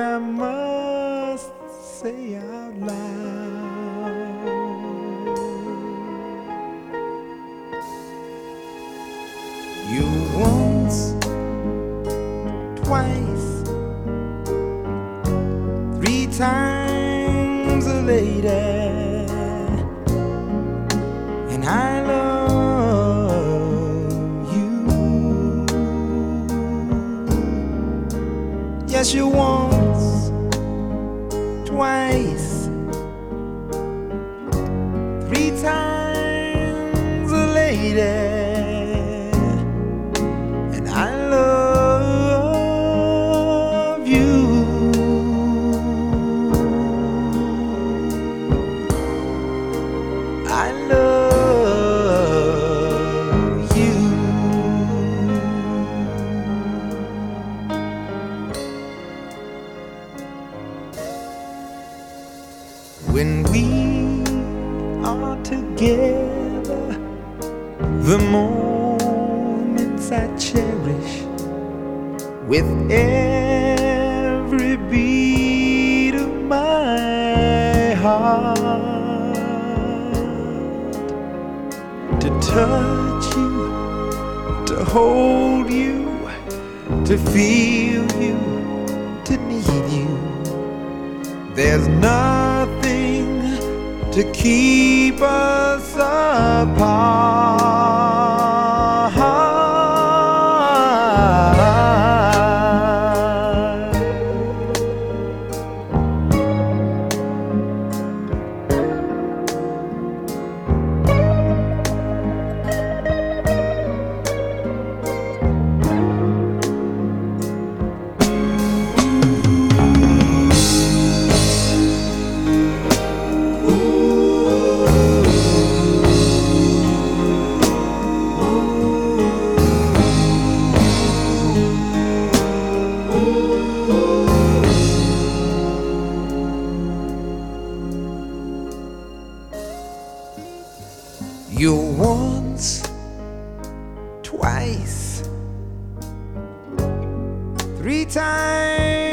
I must say out loud. You once, twice, three times a lady, and I love you. Yes, you once, twice, three times a lady. When we are together, the moments I cherish with every beat of my heart. To touch you, to hold you, to feel you, to need you. There's nothing to keep us apart. You once, twice, three times